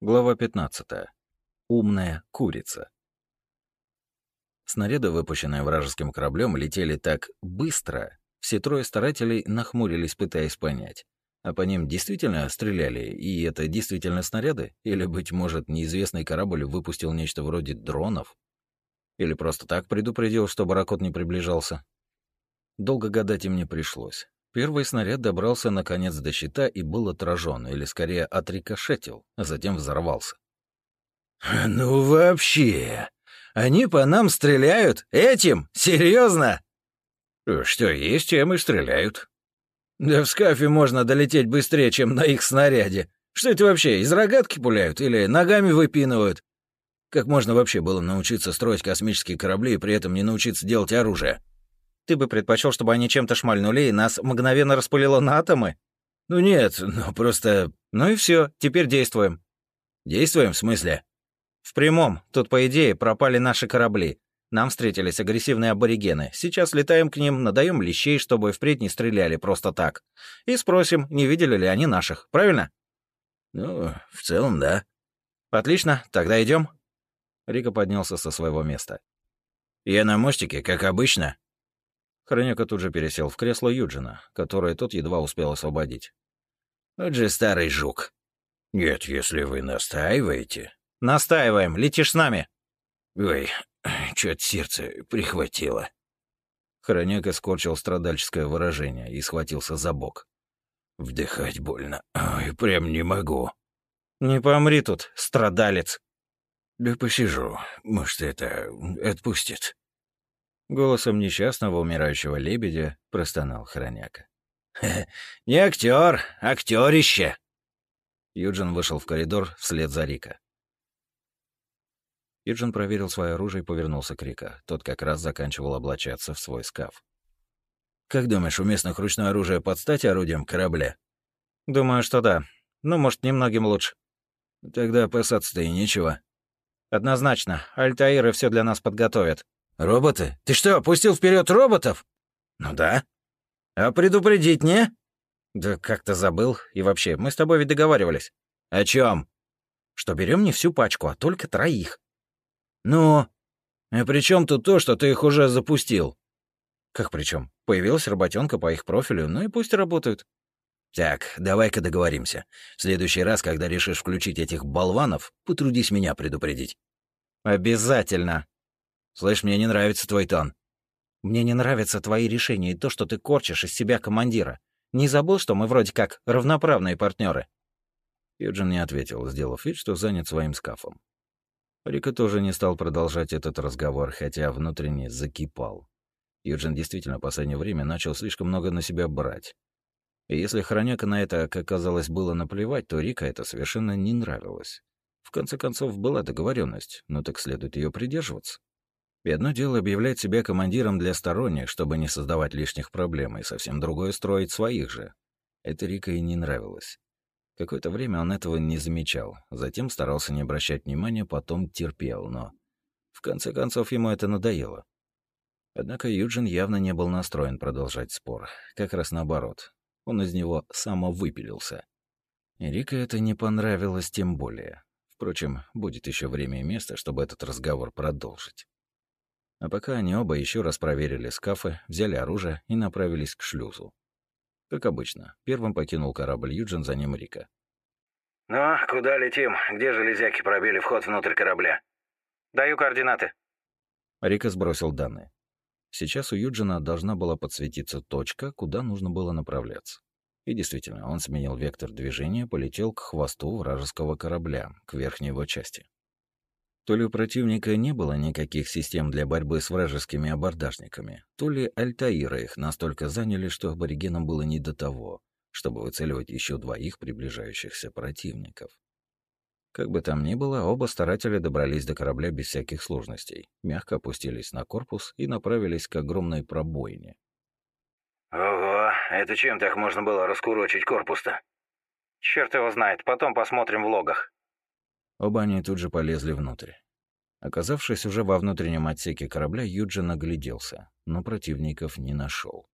Глава 15. Умная курица. Снаряды, выпущенные вражеским кораблем, летели так быстро. Все трое старателей нахмурились, пытаясь понять. А по ним действительно стреляли, и это действительно снаряды? Или, быть может, неизвестный корабль выпустил нечто вроде дронов? Или просто так предупредил, чтобы Ракот не приближался? Долго гадать им не пришлось. Первый снаряд добрался наконец до щита и был отражен, или скорее отрикошетил, а затем взорвался. «Ну вообще! Они по нам стреляют? Этим? Серьезно? «Что есть, тем и стреляют». «Да в скафе можно долететь быстрее, чем на их снаряде. Что это вообще, из рогатки пуляют или ногами выпинывают? Как можно вообще было научиться строить космические корабли и при этом не научиться делать оружие?» Ты бы предпочел, чтобы они чем-то шмальнули и нас мгновенно распылило на атомы? Ну нет, ну просто... Ну и все, теперь действуем. Действуем, в смысле? В прямом. Тут, по идее, пропали наши корабли. Нам встретились агрессивные аборигены. Сейчас летаем к ним, надаем лещей, чтобы впредь не стреляли просто так. И спросим, не видели ли они наших, правильно? Ну, в целом, да. Отлично, тогда идем. Рика поднялся со своего места. Я на мостике, как обычно. Хроняка тут же пересел в кресло Юджина, которое тот едва успел освободить. «Вот же старый жук». «Нет, если вы настаиваете...» «Настаиваем, летишь с нами». «Ой, чё-то сердце прихватило». Хроняка скорчил страдальческое выражение и схватился за бок. «Вдыхать больно. Ой, прям не могу». «Не помри тут, страдалец». «Да посижу. Может, это отпустит». Голосом несчастного умирающего лебедя простонал хроняка. «Не актер, актерище!» Юджин вышел в коридор вслед за Рика. Юджин проверил свое оружие и повернулся к Рика. Тот как раз заканчивал облачаться в свой скаф. «Как думаешь, у местных ручное оружие под стать орудием корабля?» «Думаю, что да. Ну, может, немногим лучше». «Тогда опасаться-то и нечего». «Однозначно. Альтаиры все для нас подготовят. «Роботы? Ты что, пустил вперед роботов?» «Ну да». «А предупредить не?» «Да как-то забыл. И вообще, мы с тобой ведь договаривались». «О чем? «Что берем не всю пачку, а только троих». «Ну? А при чем тут то, что ты их уже запустил?» «Как при чем? Появилась работенка по их профилю, ну и пусть работают». «Так, давай-ка договоримся. В следующий раз, когда решишь включить этих болванов, потрудись меня предупредить». «Обязательно», Слышь, мне не нравится твой тон. Мне не нравятся твои решения и то, что ты корчишь из себя командира. Не забыл, что мы вроде как равноправные партнеры. Юджин не ответил, сделав вид, что занят своим скафом. Рика тоже не стал продолжать этот разговор, хотя внутренне закипал. Юджин действительно в последнее время начал слишком много на себя брать. И если Хроняка на это, как казалось, было наплевать, то Рика это совершенно не нравилось. В конце концов, была договоренность, но так следует ее придерживаться. И одно дело объявлять себя командиром для сторонних, чтобы не создавать лишних проблем, и совсем другое — строить своих же. Это Рика и не нравилось. Какое-то время он этого не замечал, затем старался не обращать внимания, потом терпел, но... В конце концов, ему это надоело. Однако Юджин явно не был настроен продолжать спор. Как раз наоборот. Он из него самовыпилился. И Рика это не понравилось тем более. Впрочем, будет еще время и место, чтобы этот разговор продолжить. А пока они оба еще раз проверили скафы, взяли оружие и направились к шлюзу. Как обычно, первым покинул корабль Юджин, за ним Рика. «Ну, куда летим? Где железяки пробили вход внутрь корабля?» «Даю координаты». Рика сбросил данные. Сейчас у Юджина должна была подсветиться точка, куда нужно было направляться. И действительно, он сменил вектор движения, полетел к хвосту вражеского корабля, к верхней его части. То ли у противника не было никаких систем для борьбы с вражескими абордажниками, то ли альтаиры их настолько заняли, что аборигенам было не до того, чтобы выцеливать еще двоих приближающихся противников. Как бы там ни было, оба старателя добрались до корабля без всяких сложностей, мягко опустились на корпус и направились к огромной пробоине. «Ого, это чем так можно было раскурочить корпус-то?» «Черт его знает, потом посмотрим в логах», Оба они тут же полезли внутрь. Оказавшись уже во внутреннем отсеке корабля, Юджин огляделся, но противников не нашел.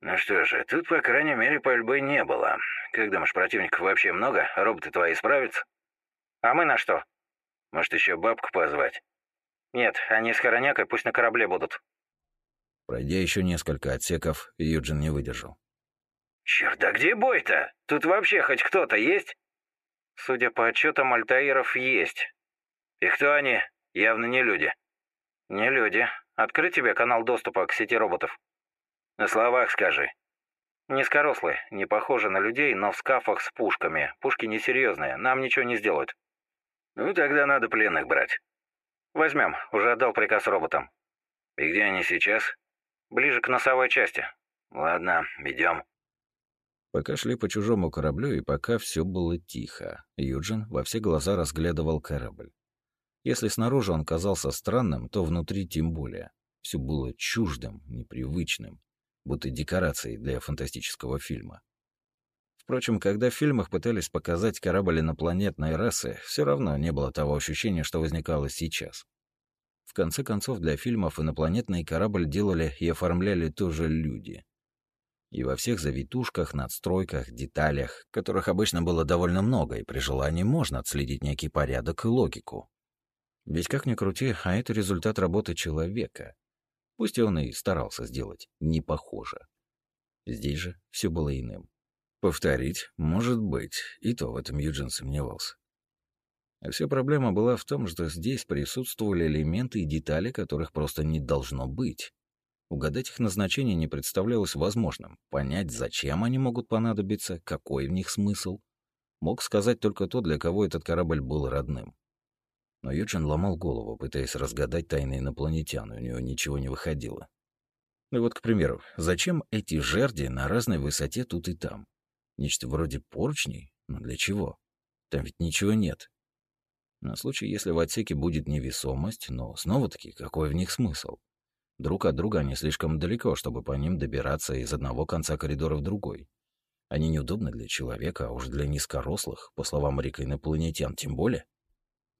«Ну что же, тут, по крайней мере, пальбы не было. Как думаешь, противников вообще много? Роботы твои справятся?» А мы на что? Может, еще бабку позвать? Нет, они с Хоронякой пусть на корабле будут. Пройдя еще несколько отсеков, Юджин не выдержал. Черт, а где бой-то? Тут вообще хоть кто-то есть? Судя по отчетам Альтаиров, есть. И кто они? Явно не люди. Не люди. Открыть тебе канал доступа к сети роботов? На словах скажи. Низкорослые, не похожи на людей, но в скафах с пушками. Пушки несерьезные, нам ничего не сделают. Ну, тогда надо пленных брать. Возьмем, уже отдал приказ роботам. И где они сейчас? Ближе к носовой части. Ладно, идем. Пока шли по чужому кораблю и пока все было тихо, Юджин во все глаза разглядывал корабль. Если снаружи он казался странным, то внутри тем более. Все было чуждым, непривычным, будто декорацией для фантастического фильма. Впрочем, когда в фильмах пытались показать корабль инопланетной расы, все равно не было того ощущения, что возникало сейчас. В конце концов, для фильмов инопланетный корабль делали и оформляли тоже люди. И во всех завитушках, надстройках, деталях, которых обычно было довольно много, и при желании можно отследить некий порядок и логику. Ведь как ни крути, а это результат работы человека. Пусть он и старался сделать не похоже. Здесь же все было иным. Повторить, может быть, и то в этом Юджин сомневался. Вся проблема была в том, что здесь присутствовали элементы и детали, которых просто не должно быть. Угадать их назначение не представлялось возможным. Понять, зачем они могут понадобиться, какой в них смысл, мог сказать только тот, для кого этот корабль был родным. Но Юджин ломал голову, пытаясь разгадать тайны инопланетян, у него ничего не выходило. Ну вот, к примеру, зачем эти жерди на разной высоте тут и там? Нечто вроде поручней? Но для чего? Там ведь ничего нет. На случай, если в отсеке будет невесомость, но снова-таки, какой в них смысл? Друг от друга они слишком далеко, чтобы по ним добираться из одного конца коридора в другой. Они неудобны для человека, а уж для низкорослых, по словам Рика инопланетян, тем более.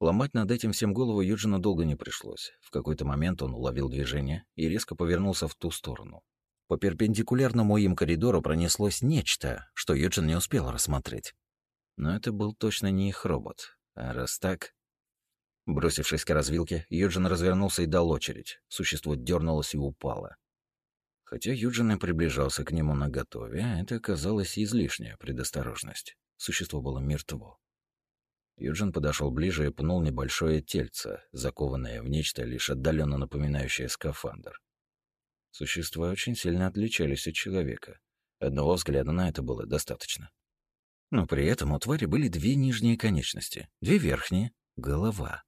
Ломать над этим всем голову Юджина долго не пришлось. В какой-то момент он уловил движение и резко повернулся в ту сторону. По перпендикулярному им коридору пронеслось нечто, что Юджин не успел рассмотреть. Но это был точно не их робот. А раз так, Бросившись к развилке, Юджин развернулся и дал очередь. Существо дернулось и упало. Хотя Юджин и приближался к нему наготове, это оказалась излишняя предосторожность. Существо было мертво. Юджин подошел ближе и пнул небольшое тельце, закованное в нечто лишь отдаленно напоминающее скафандр. Существа очень сильно отличались от человека. Одного взгляда на это было достаточно. Но при этом у твари были две нижние конечности, две верхние — голова.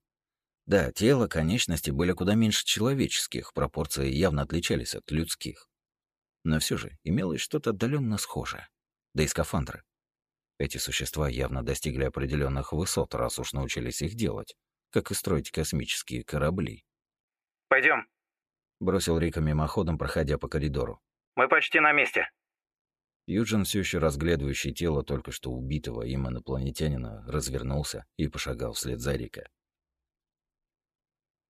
Да, тело, конечности были куда меньше человеческих, пропорции явно отличались от людских. Но все же имелось что-то отдаленно схожее. Да и скафандры. Эти существа явно достигли определенных высот, раз уж научились их делать, как и строить космические корабли. Пойдем, бросил Рика мимоходом, проходя по коридору. Мы почти на месте. Юджин, все еще разглядывающий тело только что убитого им инопланетянина, развернулся и пошагал вслед за Рика.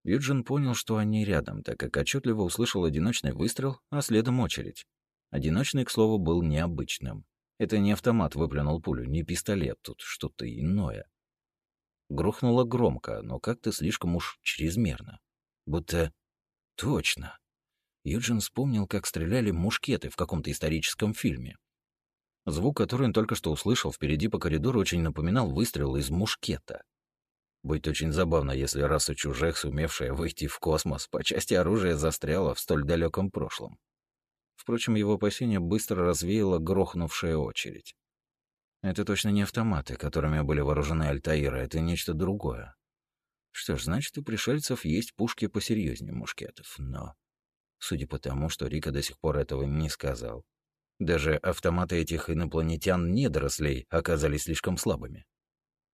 Юджин понял, что они рядом, так как отчетливо услышал одиночный выстрел, а следом очередь. Одиночный, к слову, был необычным. Это не автомат выплюнул пулю, не пистолет, тут что-то иное. Грохнуло громко, но как-то слишком уж чрезмерно. Будто... Точно. Юджин вспомнил, как стреляли мушкеты в каком-то историческом фильме. Звук, который он только что услышал впереди по коридору, очень напоминал выстрел из мушкета. Будет очень забавно, если раса чужих, сумевшая выйти в космос, по части оружия застряла в столь далеком прошлом. Впрочем, его опасения быстро развеяла грохнувшая очередь. Это точно не автоматы, которыми были вооружены Альтаиры, это нечто другое. Что ж, значит, у пришельцев есть пушки посерьезнее мушкетов, но... Судя по тому, что Рика до сих пор этого не сказал, даже автоматы этих инопланетян-недорослей оказались слишком слабыми.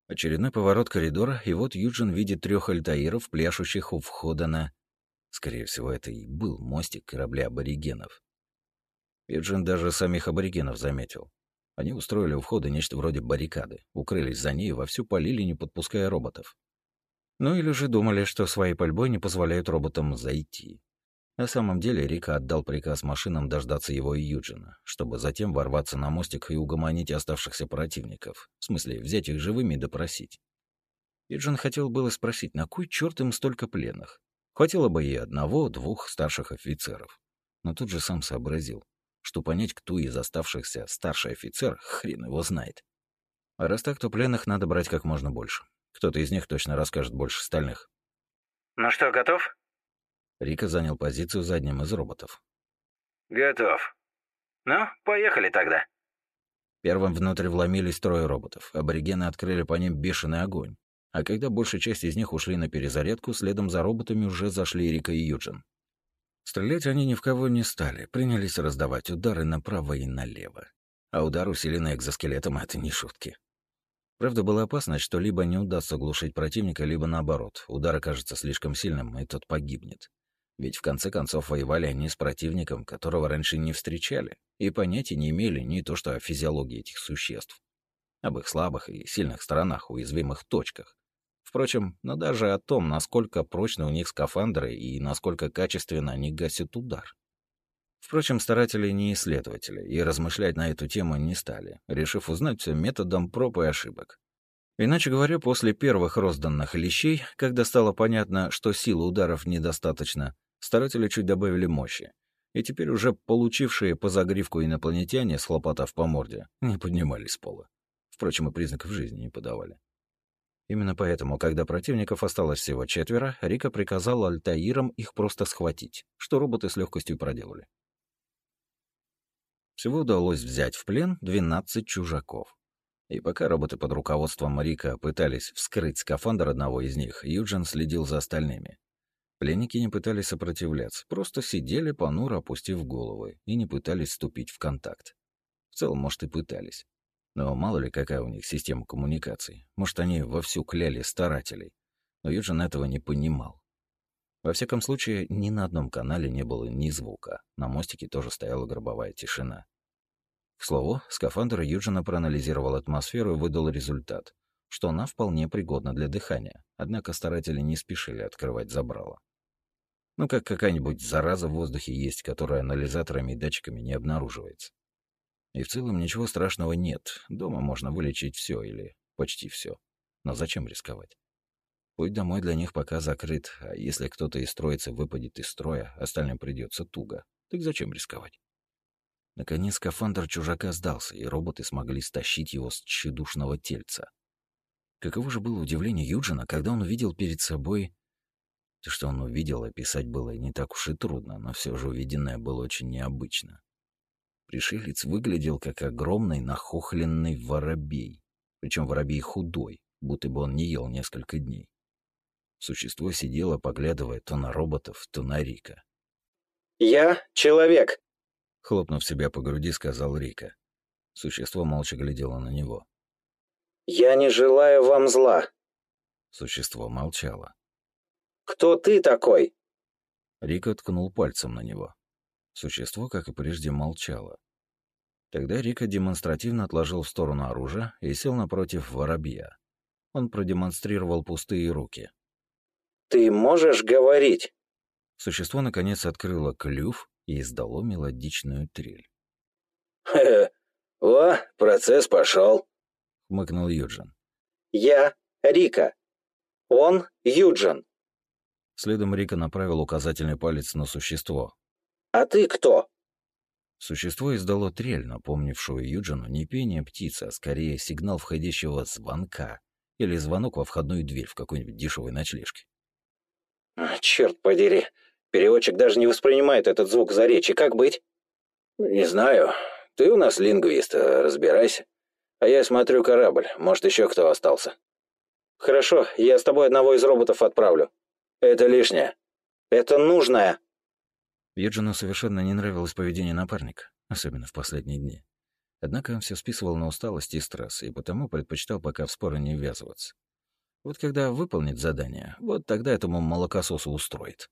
Очередной поворот коридора, и вот Юджин видит трех альтаиров, пляшущих у входа на... Скорее всего, это и был мостик корабля аборигенов. Юджин даже самих аборигенов заметил. Они устроили у входа нечто вроде баррикады, укрылись за ней и вовсю полили, не подпуская роботов. Ну или же думали, что своей пальбой не позволяют роботам зайти. На самом деле Рика отдал приказ машинам дождаться его и Юджина, чтобы затем ворваться на мостик и угомонить оставшихся противников. В смысле, взять их живыми и допросить. Юджин хотел было спросить, на кой черт им столько пленных? Хватило бы и одного-двух старших офицеров. Но тут же сам сообразил, что понять, кто из оставшихся старший офицер, хрен его знает. А раз так, то пленных надо брать как можно больше. Кто-то из них точно расскажет больше остальных. «Ну что, готов?» Рика занял позицию за одним из роботов. «Готов. Ну, поехали тогда». Первым внутрь вломились трое роботов. Аборигены открыли по ним бешеный огонь. А когда большая часть из них ушли на перезарядку, следом за роботами уже зашли Рика и Юджин. Стрелять они ни в кого не стали, принялись раздавать удары направо и налево. А удар, усиленный экзоскелетом, — это не шутки. Правда, была опасность, что либо не удастся глушить противника, либо наоборот, удар окажется слишком сильным, и тот погибнет. Ведь в конце концов воевали они с противником, которого раньше не встречали, и понятия не имели ни то что о физиологии этих существ, об их слабых и сильных сторонах, уязвимых точках. Впрочем, но даже о том, насколько прочны у них скафандры и насколько качественно они гасят удар. Впрочем, старатели не исследователи и размышлять на эту тему не стали, решив узнать все методом проб и ошибок. Иначе говоря, после первых розданных лещей, когда стало понятно, что силы ударов недостаточно, Старатели чуть добавили мощи. И теперь уже получившие по загривку инопланетяне, схлопотав по морде, не поднимались с пола. Впрочем, и признаков жизни не подавали. Именно поэтому, когда противников осталось всего четверо, Рика приказал Альтаирам их просто схватить, что роботы с легкостью проделали. Всего удалось взять в плен 12 чужаков. И пока роботы под руководством Рика пытались вскрыть скафандр одного из них, Юджин следил за остальными. Пленники не пытались сопротивляться, просто сидели понуро, опустив головы, и не пытались вступить в контакт. В целом, может, и пытались. Но мало ли, какая у них система коммуникаций. Может, они вовсю кляли старателей. Но Юджин этого не понимал. Во всяком случае, ни на одном канале не было ни звука. На мостике тоже стояла гробовая тишина. К слову, скафандр Юджина проанализировал атмосферу и выдал результат, что она вполне пригодна для дыхания, однако старатели не спешили открывать забрало. Ну, как какая-нибудь зараза в воздухе есть, которая анализаторами и датчиками не обнаруживается. И в целом ничего страшного нет. Дома можно вылечить все или почти все. Но зачем рисковать? Путь домой для них пока закрыт, а если кто-то из троицы выпадет из строя, остальным придется туго. Так зачем рисковать? Наконец скафандр чужака сдался, и роботы смогли стащить его с тщедушного тельца. Каково же было удивление Юджина, когда он увидел перед собой то, что он увидел, описать было не так уж и трудно, но все же увиденное было очень необычно. Пришелец выглядел как огромный нахохленный воробей, причем воробей худой, будто бы он не ел несколько дней. Существо сидело, поглядывая то на роботов, то на Рика. «Я человек», — хлопнув себя по груди, сказал Рика. Существо молча глядело на него. «Я не желаю вам зла». Существо молчало. Кто ты такой?» Рика ткнул пальцем на него. Существо, как и прежде, молчало. Тогда Рика демонстративно отложил в сторону оружие и сел напротив воробья. Он продемонстрировал пустые руки. «Ты можешь говорить?» Существо, наконец, открыло клюв и издало мелодичную трель. «Хе-хе, о, процесс пошел», — хмыкнул Юджин. «Я Рика. Он Юджин. Следом Рика направил указательный палец на существо. «А ты кто?» Существо издало трель, напомнившую Юджину не пение птицы, а скорее сигнал входящего звонка или звонок во входную дверь в какой-нибудь дешевой ночлежке. «Черт подери, переводчик даже не воспринимает этот звук за речи. Как быть?» «Не знаю. Ты у нас лингвист, а разбирайся. А я смотрю корабль, может, еще кто остался». «Хорошо, я с тобой одного из роботов отправлю», это лишнее. Это нужное. Юджину совершенно не нравилось поведение напарника, особенно в последние дни. Однако он все списывал на усталость и стресс, и потому предпочитал пока в споры не ввязываться. Вот когда выполнит задание, вот тогда этому молокососу устроит.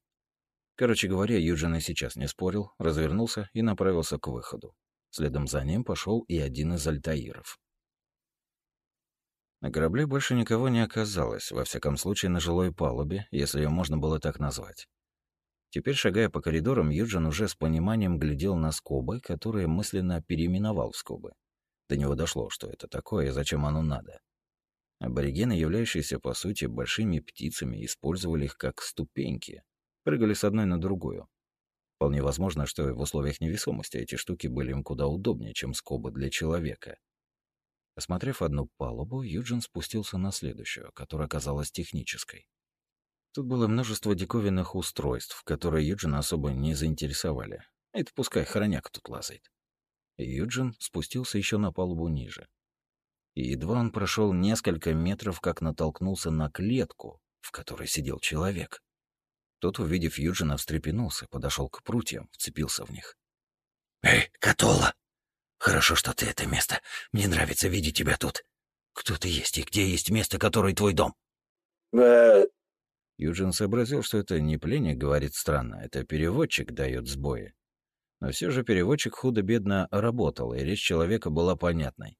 Короче говоря, Юджин и сейчас не спорил, развернулся и направился к выходу. Следом за ним пошел и один из альтаиров. На корабле больше никого не оказалось, во всяком случае на жилой палубе, если ее можно было так назвать. Теперь, шагая по коридорам, Юджин уже с пониманием глядел на скобы, которые мысленно переименовал в скобы. До него дошло, что это такое и зачем оно надо. Аборигены, являющиеся по сути большими птицами, использовали их как ступеньки, прыгали с одной на другую. Вполне возможно, что в условиях невесомости эти штуки были им куда удобнее, чем скобы для человека. Осмотрев одну палубу, Юджин спустился на следующую, которая оказалась технической. Тут было множество диковинных устройств, которые Юджина особо не заинтересовали. Это пускай хороняк тут лазает. Юджин спустился еще на палубу ниже. И едва он прошел несколько метров, как натолкнулся на клетку, в которой сидел человек. Тот, увидев Юджина, встрепенулся, подошел к прутьям, вцепился в них. «Эй, Катола! Хорошо, что ты это место. Мне нравится видеть тебя тут. Кто ты есть и где есть место, которое твой дом?» Юджин сообразил, что это не пленник говорит странно, это переводчик дает сбои. Но все же переводчик худо-бедно работал, и речь человека была понятной.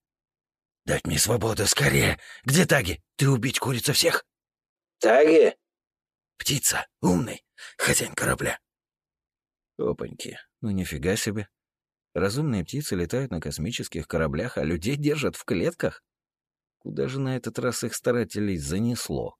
«Дать мне свободу, скорее! Где Таги? Ты убить курица всех?» «Таги?» «Птица, умный, хозяин корабля». Опаньки, ну нифига себе. Разумные птицы летают на космических кораблях, а людей держат в клетках? Куда же на этот раз их старателей занесло?